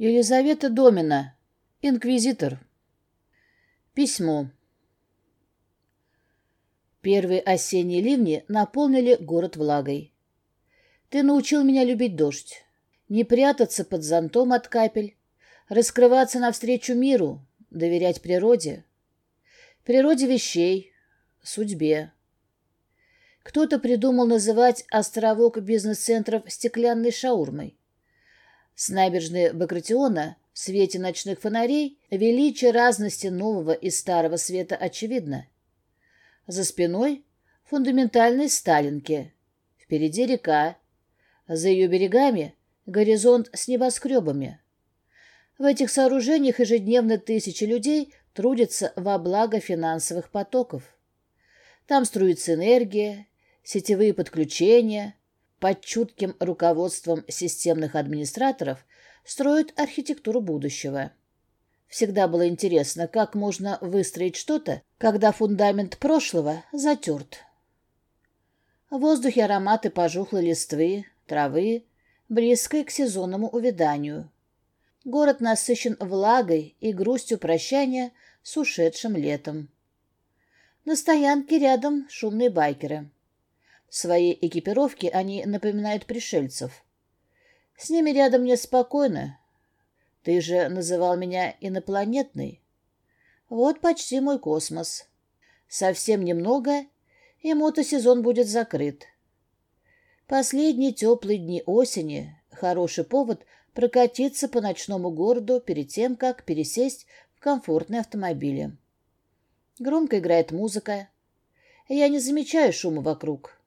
Елизавета Домина, инквизитор. Письмо. Первые осенние ливни наполнили город влагой. Ты научил меня любить дождь, не прятаться под зонтом от капель, раскрываться навстречу миру, доверять природе, природе вещей, судьбе. Кто-то придумал называть островок бизнес-центров стеклянной шаурмой. С набережной Багратиона в свете ночных фонарей величие разности нового и старого света очевидно. За спиной фундаментальные сталинки. Впереди река. За ее берегами горизонт с небоскребами. В этих сооружениях ежедневно тысячи людей трудятся во благо финансовых потоков. Там струится энергия, сетевые подключения, под чутким руководством системных администраторов строят архитектуру будущего. Всегда было интересно, как можно выстроить что-то, когда фундамент прошлого затерт. В воздухе ароматы пожухлой листвы, травы, близкой к сезонному увяданию. Город насыщен влагой и грустью прощания с ушедшим летом. На стоянке рядом шумные байкеры. Своей экипировке они напоминают пришельцев. С ними рядом мне спокойно. Ты же называл меня инопланетной. Вот почти мой космос. Совсем немного, и мотосезон будет закрыт. Последние теплые дни осени — хороший повод прокатиться по ночному городу перед тем, как пересесть в комфортные автомобили. Громко играет музыка. Я не замечаю шума вокруг.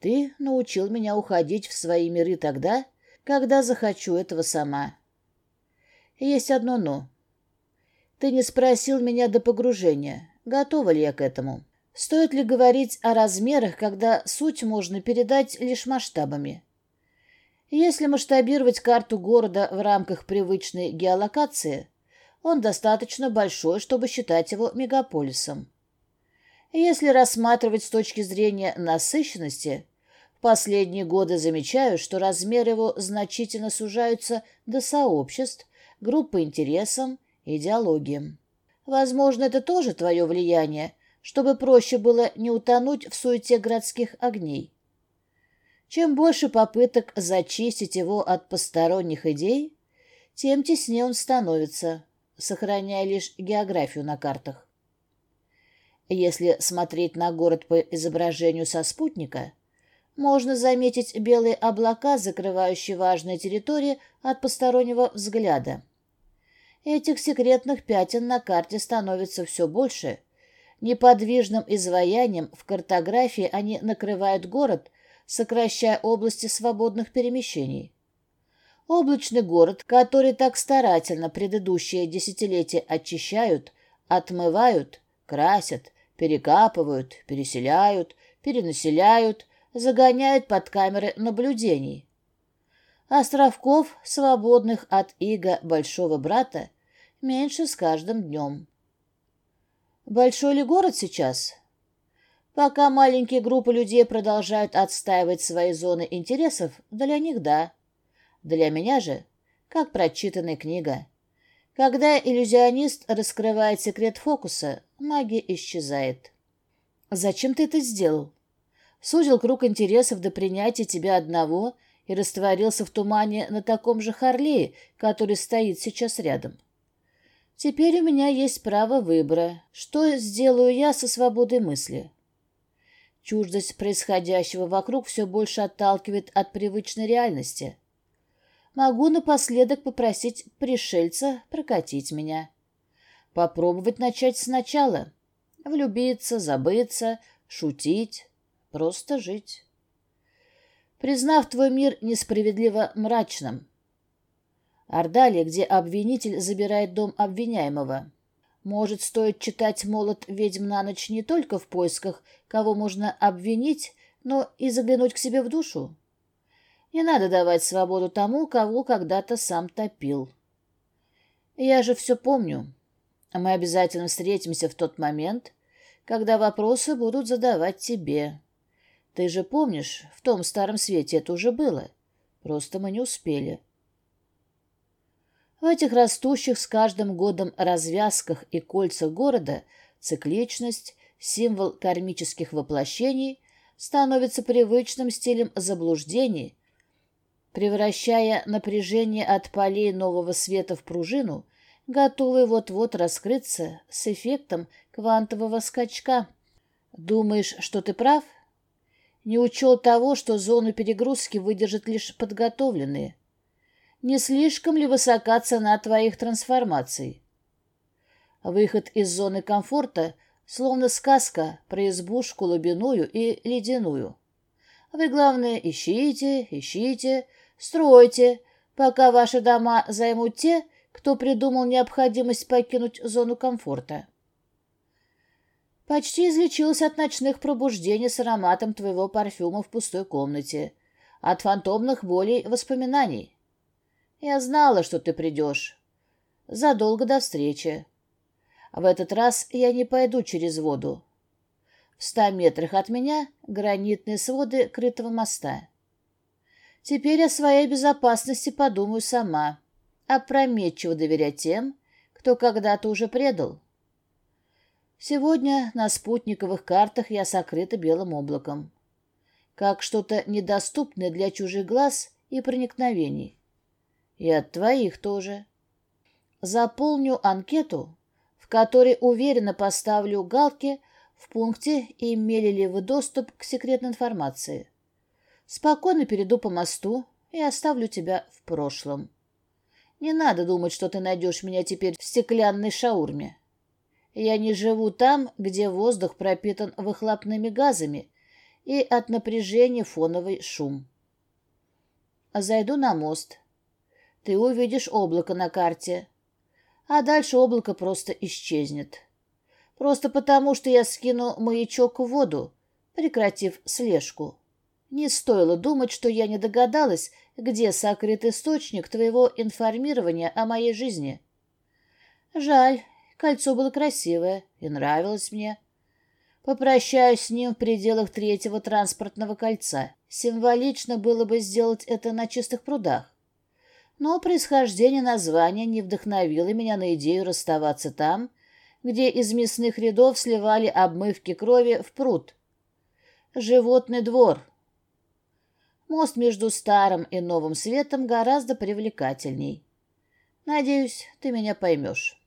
Ты научил меня уходить в свои миры тогда, когда захочу этого сама. Есть одно «но». Ты не спросил меня до погружения, готова ли я к этому. Стоит ли говорить о размерах, когда суть можно передать лишь масштабами? Если масштабировать карту города в рамках привычной геолокации, он достаточно большой, чтобы считать его мегаполисом. Если рассматривать с точки зрения насыщенности, последние годы замечаю, что размеры его значительно сужаются до сообществ, групп по интересам, идеологиям. Возможно, это тоже твое влияние, чтобы проще было не утонуть в суете городских огней. Чем больше попыток зачистить его от посторонних идей, тем теснее он становится, сохраняя лишь географию на картах. Если смотреть на город по изображению со спутника, можно заметить белые облака, закрывающие важные территории от постороннего взгляда. Этих секретных пятен на карте становится все больше. Неподвижным изваянием в картографии они накрывают город, сокращая области свободных перемещений. Облачный город, который так старательно предыдущие десятилетия очищают, отмывают, красят, перекапывают, переселяют, перенаселяют, загоняют под камеры наблюдений. Островков, свободных от иго большого брата, меньше с каждым днем. Большой ли город сейчас? Пока маленькие группы людей продолжают отстаивать свои зоны интересов, для них да. Для меня же, как прочитанная книга. Когда иллюзионист раскрывает секрет фокуса, магия исчезает. Зачем ты это сделал? Сузил круг интересов до принятия тебя одного и растворился в тумане на таком же Харлее, который стоит сейчас рядом. Теперь у меня есть право выбора, что сделаю я со свободой мысли. Чуждость происходящего вокруг все больше отталкивает от привычной реальности — могу напоследок попросить пришельца прокатить меня. Попробовать начать сначала. Влюбиться, забыться, шутить, просто жить. Признав твой мир несправедливо мрачным. Ордалия, где обвинитель забирает дом обвиняемого. Может, стоит читать «Молот ведьм на ночь» не только в поисках, кого можно обвинить, но и заглянуть к себе в душу? Не надо давать свободу тому, кого когда-то сам топил. Я же все помню. Мы обязательно встретимся в тот момент, когда вопросы будут задавать тебе. Ты же помнишь, в том старом свете это уже было. Просто мы не успели. В этих растущих с каждым годом развязках и кольцах города цикличность, символ кармических воплощений, становится привычным стилем заблуждений, превращая напряжение от полей нового света в пружину, готовую вот-вот раскрыться с эффектом квантового скачка. Думаешь, что ты прав? Не учел того, что зону перегрузки выдержат лишь подготовленные. Не слишком ли высока цена твоих трансформаций? Выход из зоны комфорта словно сказка про избушку лобяную и ледяную. Вы, главное, ищите, ищите, стройте, пока ваши дома займут те, кто придумал необходимость покинуть зону комфорта. Почти излечился от ночных пробуждений с ароматом твоего парфюма в пустой комнате, от фантомных болей воспоминаний. Я знала, что ты придешь. Задолго до встречи. В этот раз я не пойду через воду. В ста метрах от меня гранитные своды крытого моста. Теперь о своей безопасности подумаю сама. Опрометчиво доверять тем, кто когда-то уже предал. Сегодня на спутниковых картах я сокрыта белым облаком. Как что-то недоступное для чужих глаз и проникновений. И от твоих тоже. Заполню анкету, в которой уверенно поставлю галки в пункте «Имели ли вы доступ к секретной информации?». Спокойно перейду по мосту и оставлю тебя в прошлом. Не надо думать, что ты найдешь меня теперь в стеклянной шаурме. Я не живу там, где воздух пропитан выхлопными газами и от напряжения фоновый шум. Зайду на мост, ты увидишь облако на карте. А дальше облако просто исчезнет. Просто потому, что я скину маячок в воду, прекратив слежку. Не стоило думать, что я не догадалась, где сокрыт источник твоего информирования о моей жизни. Жаль, кольцо было красивое и нравилось мне. Попрощаюсь с ним в пределах третьего транспортного кольца. Символично было бы сделать это на чистых прудах но происхождение названия не вдохновило меня на идею расставаться там, где из мясных рядов сливали обмывки крови в пруд. Животный двор. Мост между старым и новым светом гораздо привлекательней. Надеюсь, ты меня поймешь.